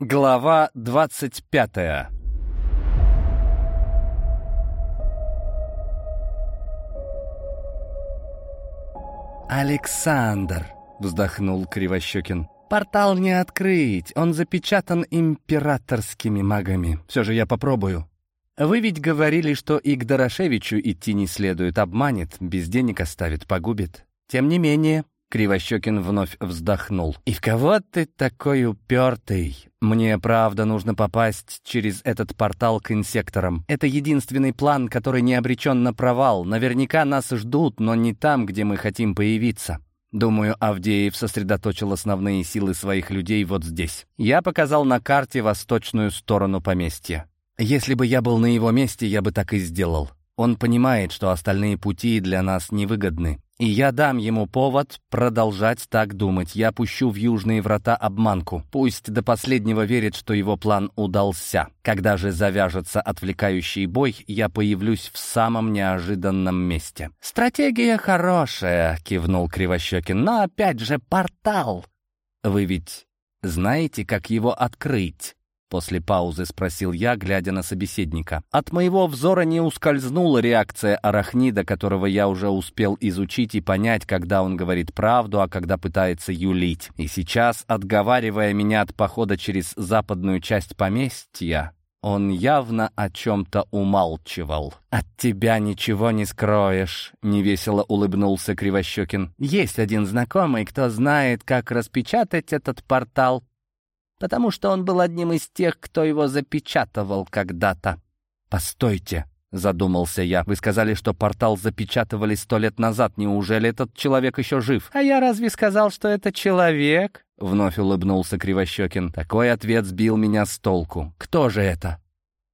Глава двадцать пятая «Александр!» — вздохнул Кривощекин. «Портал не открыть, он запечатан императорскими магами. Все же я попробую». «Вы ведь говорили, что и к Дорошевичу идти не следует, обманет, без денег оставит, погубит. Тем не менее...» Кривощекин вновь вздохнул. «И в кого ты такой упертый? Мне, правда, нужно попасть через этот портал к инсекторам. Это единственный план, который не обречен на провал. Наверняка нас ждут, но не там, где мы хотим появиться. Думаю, Авдеев сосредоточил основные силы своих людей вот здесь. Я показал на карте восточную сторону поместья. Если бы я был на его месте, я бы так и сделал. Он понимает, что остальные пути для нас невыгодны. И я дам ему повод продолжать так думать. Я пущу в южные врата обманку. Пусть до последнего верит, что его план удался. Когда же завяжется отвлекающий бой, я появлюсь в самом неожиданном месте. «Стратегия хорошая», — кивнул Кривощекин, — «но опять же портал». «Вы ведь знаете, как его открыть?» После паузы спросил я, глядя на собеседника. От моего взора не ускользнула реакция арахнида, которого я уже успел изучить и понять, когда он говорит правду, а когда пытается юлить. И сейчас, отговаривая меня от похода через западную часть поместья, он явно о чем-то умалчивал. «От тебя ничего не скроешь», — невесело улыбнулся Кривощекин. «Есть один знакомый, кто знает, как распечатать этот портал потому что он был одним из тех, кто его запечатывал когда-то. «Постойте», — задумался я. «Вы сказали, что портал запечатывали сто лет назад. Неужели этот человек еще жив?» «А я разве сказал, что это человек?» — вновь улыбнулся Кривощекин. Такой ответ сбил меня с толку. «Кто же это?»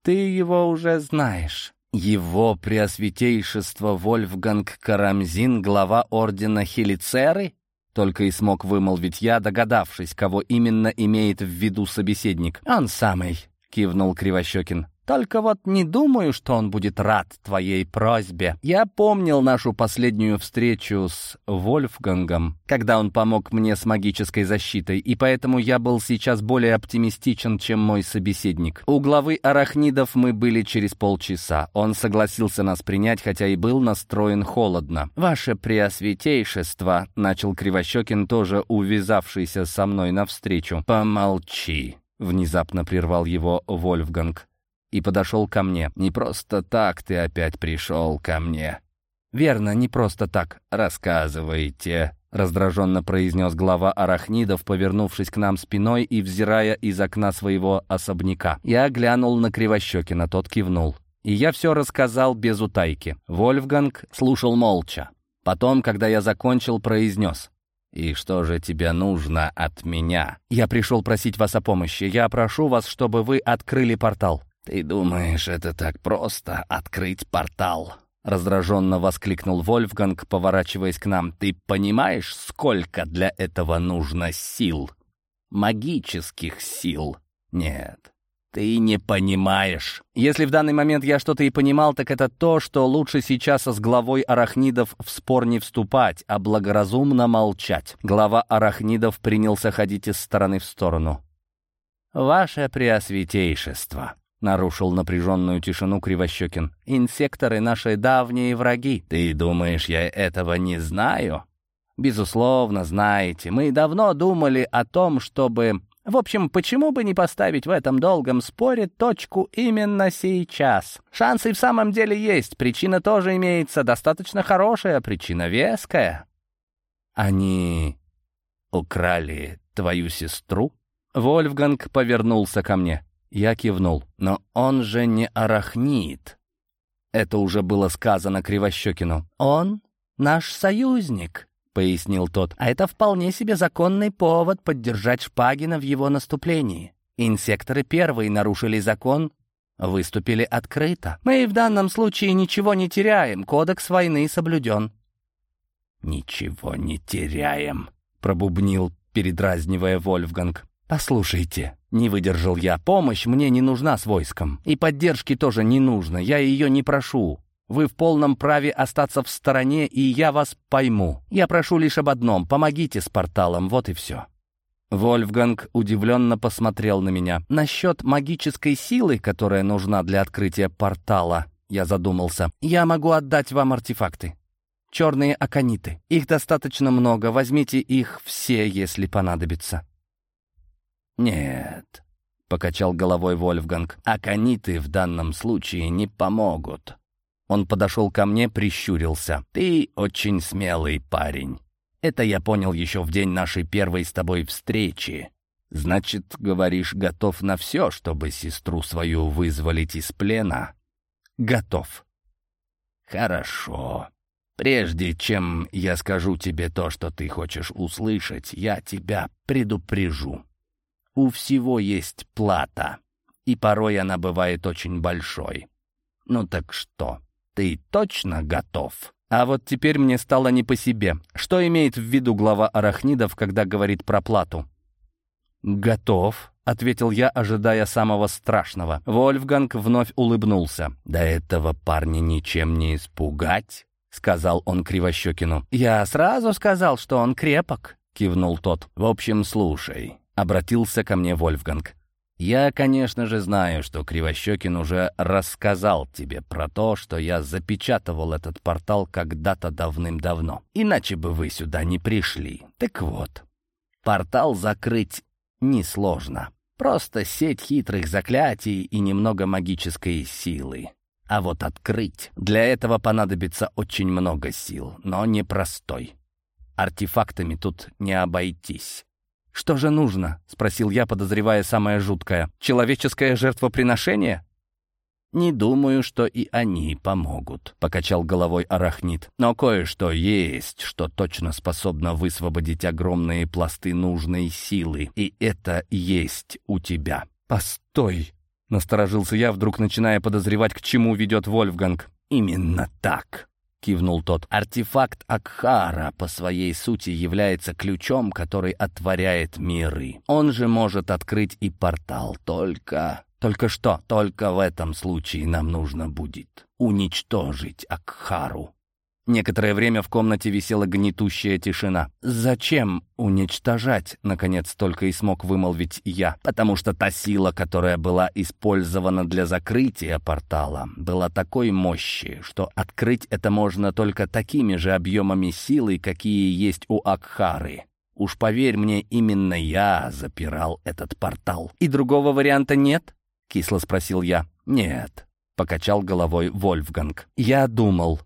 «Ты его уже знаешь». «Его преосвятейшество Вольфганг Карамзин, глава ордена Хелицеры?» Только и смог вымолвить я, догадавшись, кого именно имеет в виду собеседник. «Он самый», — кивнул Кривощекин. Только вот не думаю, что он будет рад твоей просьбе. Я помнил нашу последнюю встречу с Вольфгангом, когда он помог мне с магической защитой, и поэтому я был сейчас более оптимистичен, чем мой собеседник. У главы арахнидов мы были через полчаса. Он согласился нас принять, хотя и был настроен холодно. «Ваше Преосвятейшество», — начал Кривощекин, тоже увязавшийся со мной навстречу. «Помолчи», — внезапно прервал его Вольфганг и подошел ко мне. «Не просто так ты опять пришел ко мне». «Верно, не просто так. Рассказывайте», — раздраженно произнес глава арахнидов, повернувшись к нам спиной и взирая из окна своего особняка. Я глянул на Кривощекина, тот кивнул. И я все рассказал без утайки. Вольфганг слушал молча. Потом, когда я закончил, произнес. «И что же тебе нужно от меня?» «Я пришел просить вас о помощи. Я прошу вас, чтобы вы открыли портал». «Ты думаешь, это так просто — открыть портал?» Раздраженно воскликнул Вольфганг, поворачиваясь к нам. «Ты понимаешь, сколько для этого нужно сил? Магических сил? Нет, ты не понимаешь. Если в данный момент я что-то и понимал, так это то, что лучше сейчас с главой арахнидов в спор не вступать, а благоразумно молчать. Глава арахнидов принялся ходить из стороны в сторону. «Ваше Преосвятейшество», Нарушил напряженную тишину Кривощекин. «Инсекторы — наши давние враги. Ты думаешь, я этого не знаю?» «Безусловно, знаете. Мы давно думали о том, чтобы... В общем, почему бы не поставить в этом долгом споре точку именно сейчас? Шансы в самом деле есть. Причина тоже имеется. Достаточно хорошая, причина веская». «Они украли твою сестру?» Вольфганг повернулся ко мне. Я кивнул. «Но он же не арахнит». Это уже было сказано Кривощекину. «Он наш союзник», — пояснил тот. «А это вполне себе законный повод поддержать Шпагина в его наступлении. Инсекторы первые нарушили закон, выступили открыто. Мы в данном случае ничего не теряем, кодекс войны соблюден». «Ничего не теряем», — пробубнил, передразнивая Вольфганг. «Послушайте», — не выдержал я, — «помощь мне не нужна с войском. И поддержки тоже не нужно, я ее не прошу. Вы в полном праве остаться в стороне, и я вас пойму. Я прошу лишь об одном — помогите с порталом, вот и все». Вольфганг удивленно посмотрел на меня. «Насчет магической силы, которая нужна для открытия портала», я задумался. «Я могу отдать вам артефакты. Черные акониты. Их достаточно много. Возьмите их все, если понадобится». «Нет», — покачал головой Вольфганг, «акониты в данном случае не помогут». Он подошел ко мне, прищурился. «Ты очень смелый парень. Это я понял еще в день нашей первой с тобой встречи. Значит, говоришь, готов на все, чтобы сестру свою вызволить из плена?» «Готов». «Хорошо. Прежде чем я скажу тебе то, что ты хочешь услышать, я тебя предупрежу. У всего есть плата, и порой она бывает очень большой. Ну так что, ты точно готов?» А вот теперь мне стало не по себе. Что имеет в виду глава арахнидов, когда говорит про плату? «Готов», — ответил я, ожидая самого страшного. Вольфганг вновь улыбнулся. «До этого парня ничем не испугать», — сказал он Кривощекину. «Я сразу сказал, что он крепок», — кивнул тот. «В общем, слушай», — обратился ко мне Вольфганг. Я, конечно же, знаю, что Кривощекин уже рассказал тебе про то, что я запечатывал этот портал когда-то давным-давно. Иначе бы вы сюда не пришли. Так вот, портал закрыть несложно. Просто сеть хитрых заклятий и немного магической силы. А вот открыть, для этого понадобится очень много сил, но непростой. Артефактами тут не обойтись. «Что же нужно?» — спросил я, подозревая самое жуткое. «Человеческое жертвоприношение?» «Не думаю, что и они помогут», — покачал головой арахнит. «Но кое-что есть, что точно способно высвободить огромные пласты нужной силы, и это есть у тебя». «Постой!» — насторожился я, вдруг начиная подозревать, к чему ведет Вольфганг. «Именно так», — кивнул тот. «Артефакт Акхара по своей сути является ключом, который отворяет миры. Он же может открыть и портал, только...» «Только что? Только в этом случае нам нужно будет уничтожить Акхару». Некоторое время в комнате висела гнетущая тишина. «Зачем уничтожать?» — наконец только и смог вымолвить я. «Потому что та сила, которая была использована для закрытия портала, была такой мощи, что открыть это можно только такими же объемами силы, какие есть у Акхары. Уж поверь мне, именно я запирал этот портал». «И другого варианта нет?» — кисло спросил я. «Нет», — покачал головой Вольфганг. «Я думал».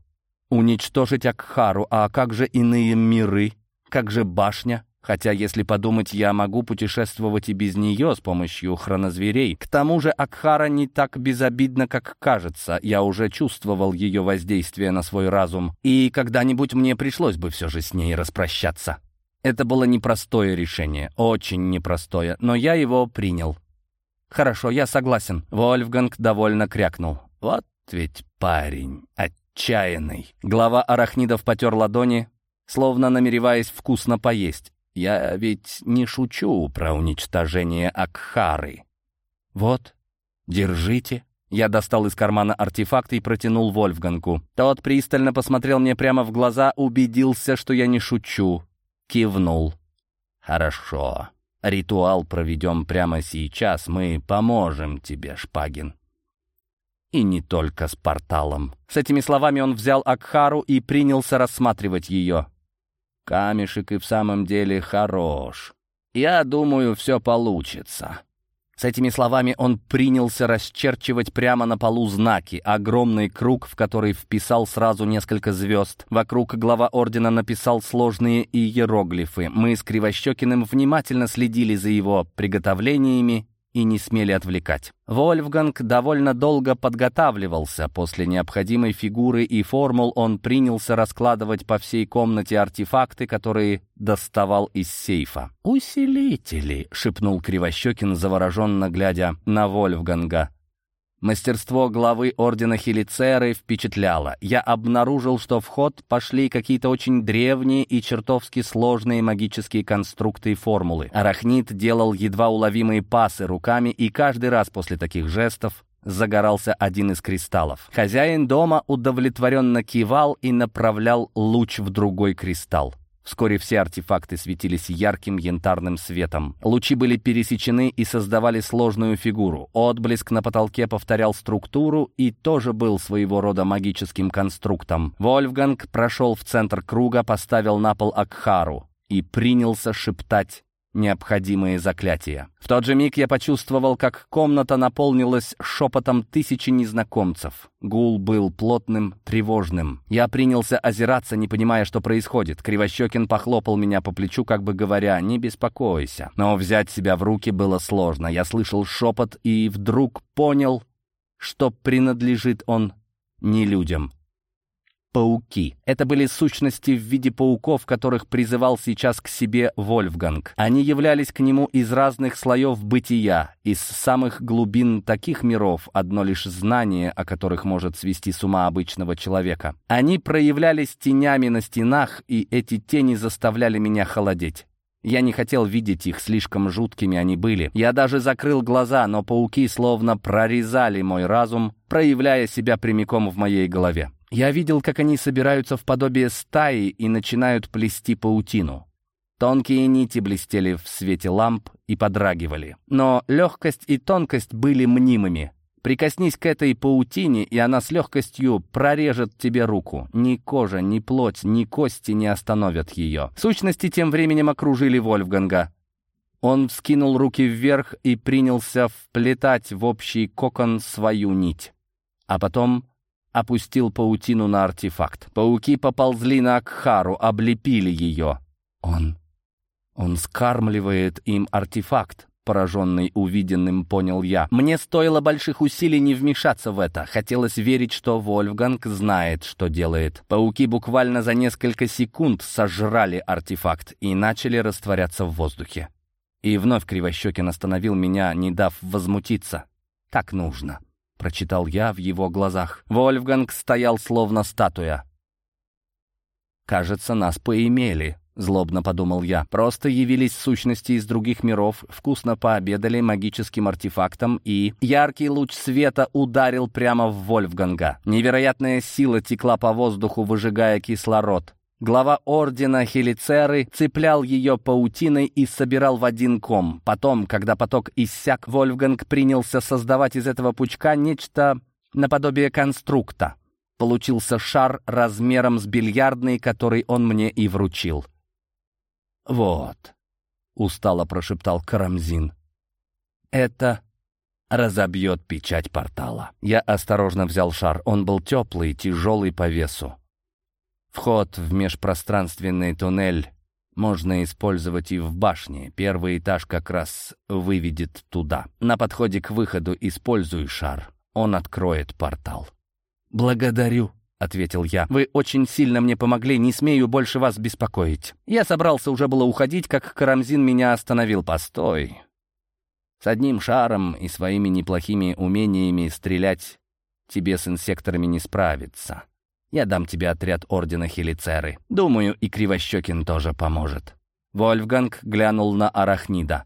Уничтожить Акхару, а как же иные миры? Как же башня? Хотя, если подумать, я могу путешествовать и без нее с помощью хронозверей. К тому же Акхара не так безобидна, как кажется. Я уже чувствовал ее воздействие на свой разум. И когда-нибудь мне пришлось бы все же с ней распрощаться. Это было непростое решение, очень непростое, но я его принял. «Хорошо, я согласен», — Вольфганг довольно крякнул. «Вот ведь парень, отчаянный. Глава арахнидов потер ладони, словно намереваясь вкусно поесть. Я ведь не шучу про уничтожение Акхары. Вот, держите. Я достал из кармана артефакт и протянул Вольфгангу. Тот пристально посмотрел мне прямо в глаза, убедился, что я не шучу. Кивнул. «Хорошо. Ритуал проведем прямо сейчас. Мы поможем тебе, Шпагин. И не только с порталом. С этими словами он взял Акхару и принялся рассматривать ее. Камешек и в самом деле хорош. Я думаю, все получится. С этими словами он принялся расчерчивать прямо на полу знаки, огромный круг, в который вписал сразу несколько звезд. Вокруг глава ордена написал сложные иероглифы. Мы с Кривощекиным внимательно следили за его приготовлениями и не смели отвлекать. Вольфганг довольно долго подготавливался. После необходимой фигуры и формул он принялся раскладывать по всей комнате артефакты, которые доставал из сейфа. «Усилители!» — шепнул Кривощекин, завороженно глядя на Вольфганга. Мастерство главы ордена Хелицеры впечатляло. Я обнаружил, что в ход пошли какие-то очень древние и чертовски сложные магические конструкты и формулы. Арахнит делал едва уловимые пасы руками, и каждый раз после таких жестов загорался один из кристаллов. Хозяин дома удовлетворенно кивал и направлял луч в другой кристалл. Вскоре все артефакты светились ярким янтарным светом. Лучи были пересечены и создавали сложную фигуру. Отблеск на потолке повторял структуру и тоже был своего рода магическим конструктом. Вольфганг прошел в центр круга, поставил на пол Акхару и принялся шептать необходимые заклятия. В тот же миг я почувствовал, как комната наполнилась шепотом тысячи незнакомцев. Гул был плотным, тревожным. Я принялся озираться, не понимая, что происходит. Кривощекин похлопал меня по плечу, как бы говоря, «Не беспокойся». Но взять себя в руки было сложно. Я слышал шепот и вдруг понял, что принадлежит он не людям пауки. Это были сущности в виде пауков, которых призывал сейчас к себе Вольфганг. Они являлись к нему из разных слоев бытия, из самых глубин таких миров, одно лишь знание, о которых может свести с ума обычного человека. Они проявлялись тенями на стенах, и эти тени заставляли меня холодеть. Я не хотел видеть их, слишком жуткими они были. Я даже закрыл глаза, но пауки словно прорезали мой разум, проявляя себя прямиком в моей голове. Я видел, как они собираются в подобие стаи и начинают плести паутину. Тонкие нити блестели в свете ламп и подрагивали. Но легкость и тонкость были мнимыми. Прикоснись к этой паутине, и она с легкостью прорежет тебе руку. Ни кожа, ни плоть, ни кости не остановят ее. Сущности тем временем окружили Вольфганга. Он вскинул руки вверх и принялся вплетать в общий кокон свою нить. А потом опустил паутину на артефакт. Пауки поползли на Акхару, облепили ее. Он... он скармливает им артефакт. Пораженный увиденным, понял я. Мне стоило больших усилий не вмешаться в это. Хотелось верить, что Вольфганг знает, что делает. Пауки буквально за несколько секунд сожрали артефакт и начали растворяться в воздухе. И вновь Кривощекин остановил меня, не дав возмутиться. Так нужно прочитал я в его глазах. Вольфганг стоял словно статуя. «Кажется, нас поимели», — злобно подумал я. «Просто явились сущности из других миров, вкусно пообедали магическим артефактом, и...» Яркий луч света ударил прямо в Вольфганга. Невероятная сила текла по воздуху, выжигая кислород. Глава ордена Хелицеры цеплял ее паутиной и собирал в один ком. Потом, когда поток иссяк, Вольфганг принялся создавать из этого пучка нечто наподобие конструкта. Получился шар размером с бильярдный, который он мне и вручил. «Вот», — устало прошептал Карамзин, — «это разобьет печать портала». Я осторожно взял шар. Он был теплый, тяжелый по весу. Вход в межпространственный туннель можно использовать и в башне. Первый этаж как раз выведет туда. На подходе к выходу используй шар. Он откроет портал. «Благодарю», — ответил я. «Вы очень сильно мне помогли, не смею больше вас беспокоить». Я собрался уже было уходить, как Карамзин меня остановил. «Постой. С одним шаром и своими неплохими умениями стрелять тебе с инсекторами не справиться. Я дам тебе отряд Ордена Хелицеры. Думаю, и Кривощекин тоже поможет». Вольфганг глянул на Арахнида.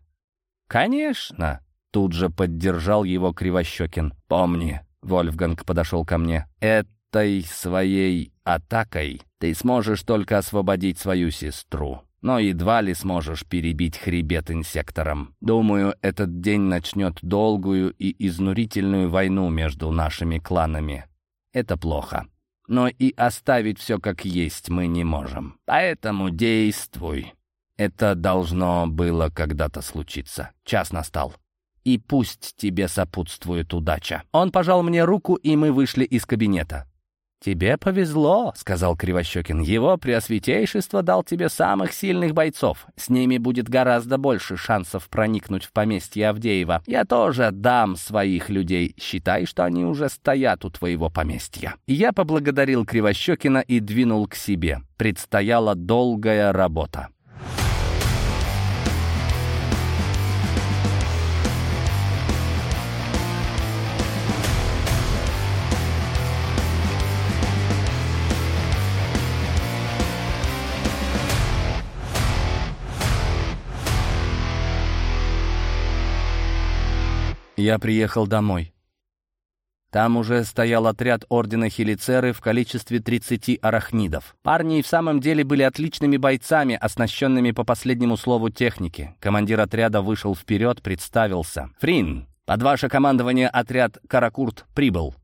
«Конечно!» — тут же поддержал его Кривощекин. «Помни», — Вольфганг подошел ко мне, — «этой своей атакой ты сможешь только освободить свою сестру, но едва ли сможешь перебить хребет инсектором. Думаю, этот день начнет долгую и изнурительную войну между нашими кланами. Это плохо но и оставить все как есть мы не можем. Поэтому действуй. Это должно было когда-то случиться. Час настал. И пусть тебе сопутствует удача. Он пожал мне руку, и мы вышли из кабинета. «Тебе повезло», — сказал Кривощекин. «Его преосвятейшество дал тебе самых сильных бойцов. С ними будет гораздо больше шансов проникнуть в поместье Авдеева. Я тоже дам своих людей. Считай, что они уже стоят у твоего поместья». Я поблагодарил Кривощекина и двинул к себе. Предстояла долгая работа. Я приехал домой. Там уже стоял отряд Ордена Хелицеры в количестве 30 арахнидов. Парни и в самом деле были отличными бойцами, оснащенными по последнему слову техники. Командир отряда вышел вперед, представился. «Фрин, под ваше командование отряд «Каракурт» прибыл.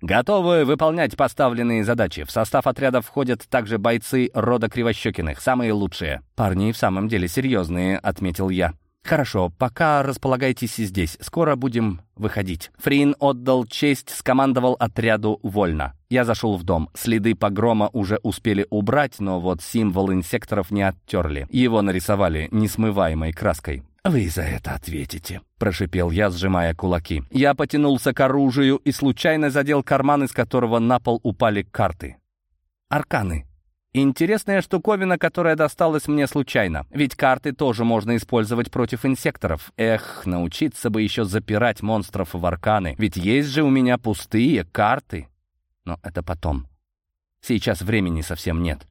Готовы выполнять поставленные задачи. В состав отряда входят также бойцы рода Кривощекиных, самые лучшие. Парни в самом деле серьезные, отметил я. «Хорошо, пока располагайтесь здесь. Скоро будем выходить». Фрин отдал честь, скомандовал отряду вольно. Я зашел в дом. Следы погрома уже успели убрать, но вот символ инсекторов не оттерли. Его нарисовали несмываемой краской. «Вы за это ответите», — прошипел я, сжимая кулаки. Я потянулся к оружию и случайно задел карман, из которого на пол упали карты. «Арканы», Интересная штуковина, которая досталась мне случайно. Ведь карты тоже можно использовать против инсекторов. Эх, научиться бы еще запирать монстров в арканы. Ведь есть же у меня пустые карты. Но это потом. Сейчас времени совсем нет.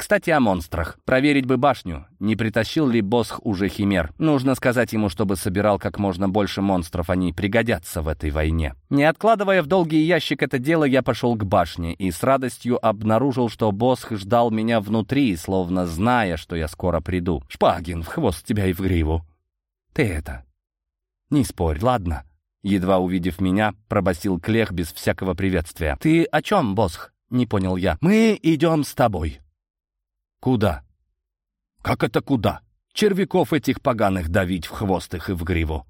Кстати, о монстрах. Проверить бы башню. Не притащил ли Босх уже химер? Нужно сказать ему, чтобы собирал как можно больше монстров. Они пригодятся в этой войне. Не откладывая в долгий ящик это дело, я пошел к башне и с радостью обнаружил, что Босх ждал меня внутри, словно зная, что я скоро приду. «Шпагин, в хвост тебя и в гриву!» «Ты это...» «Не спорь, ладно?» Едва увидев меня, пробасил Клех без всякого приветствия. «Ты о чем, Босх?» — не понял я. «Мы идем с тобой». «Куда?» «Как это куда? Червяков этих поганых давить в хвост их и в гриву».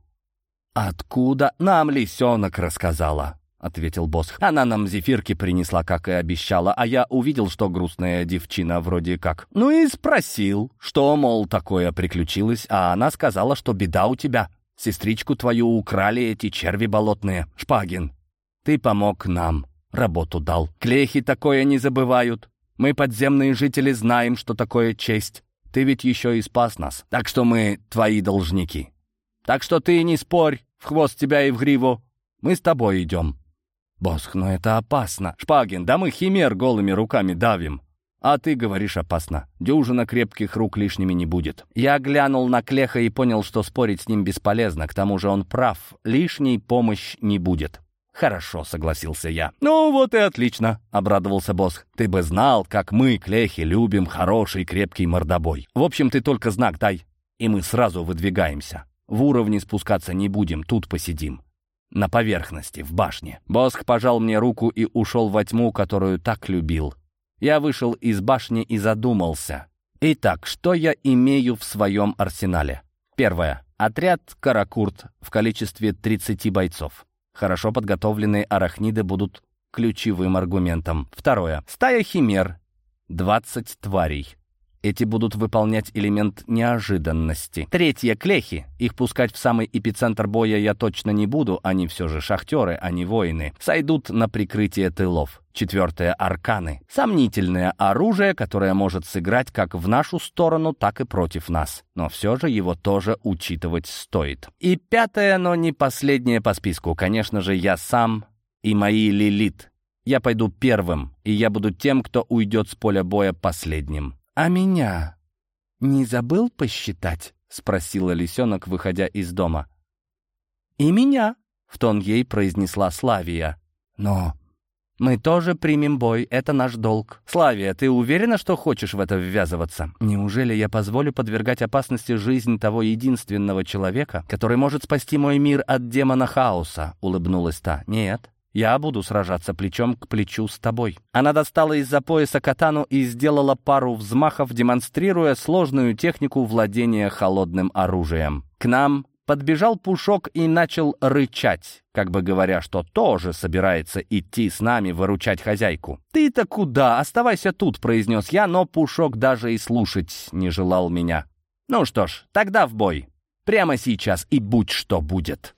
«Откуда? Нам лисенок рассказала», — ответил босс. «Она нам зефирки принесла, как и обещала, а я увидел, что грустная девчина вроде как. Ну и спросил, что, мол, такое приключилось, а она сказала, что беда у тебя. Сестричку твою украли эти черви болотные. Шпагин, ты помог нам, работу дал. Клехи такое не забывают. Мы, подземные жители, знаем, что такое честь. Ты ведь еще и спас нас, так что мы твои должники. Так что ты не спорь, в хвост тебя и в гриву. Мы с тобой идем». «Босх, но это опасно. Шпагин, да мы химер голыми руками давим. А ты говоришь опасно. Дюжина крепких рук лишними не будет». Я глянул на Клеха и понял, что спорить с ним бесполезно. К тому же он прав. Лишней помощь не будет. «Хорошо», — согласился я. «Ну вот и отлично», — обрадовался босс. «Ты бы знал, как мы, клехи, любим хороший крепкий мордобой. В общем, ты только знак дай, и мы сразу выдвигаемся. В уровне спускаться не будем, тут посидим. На поверхности, в башне». Босх пожал мне руку и ушел во тьму, которую так любил. Я вышел из башни и задумался. Итак, что я имею в своем арсенале? Первое. Отряд «Каракурт» в количестве 30 бойцов. Хорошо подготовленные арахниды будут ключевым аргументом. Второе. Стая химер. 20 тварей. Эти будут выполнять элемент неожиданности. Третье — клехи. Их пускать в самый эпицентр боя я точно не буду, они все же шахтеры, а не воины. Сойдут на прикрытие тылов. Четвертое — арканы. Сомнительное оружие, которое может сыграть как в нашу сторону, так и против нас. Но все же его тоже учитывать стоит. И пятое, но не последнее по списку. Конечно же, я сам и мои лилит. Я пойду первым, и я буду тем, кто уйдет с поля боя последним. «А меня не забыл посчитать?» — спросила лисенок, выходя из дома. «И меня», — в тон ей произнесла Славия. «Но мы тоже примем бой, это наш долг. Славия, ты уверена, что хочешь в это ввязываться? Неужели я позволю подвергать опасности жизнь того единственного человека, который может спасти мой мир от демона хаоса?» — улыбнулась та. «Нет, я буду сражаться плечом к плечу с тобой». Она достала из-за пояса катану и сделала пару взмахов, демонстрируя сложную технику владения холодным оружием. К нам подбежал Пушок и начал рычать, как бы говоря, что тоже собирается идти с нами выручать хозяйку. «Ты-то куда? Оставайся тут», — произнес я, но Пушок даже и слушать не желал меня. «Ну что ж, тогда в бой. Прямо сейчас и будь что будет».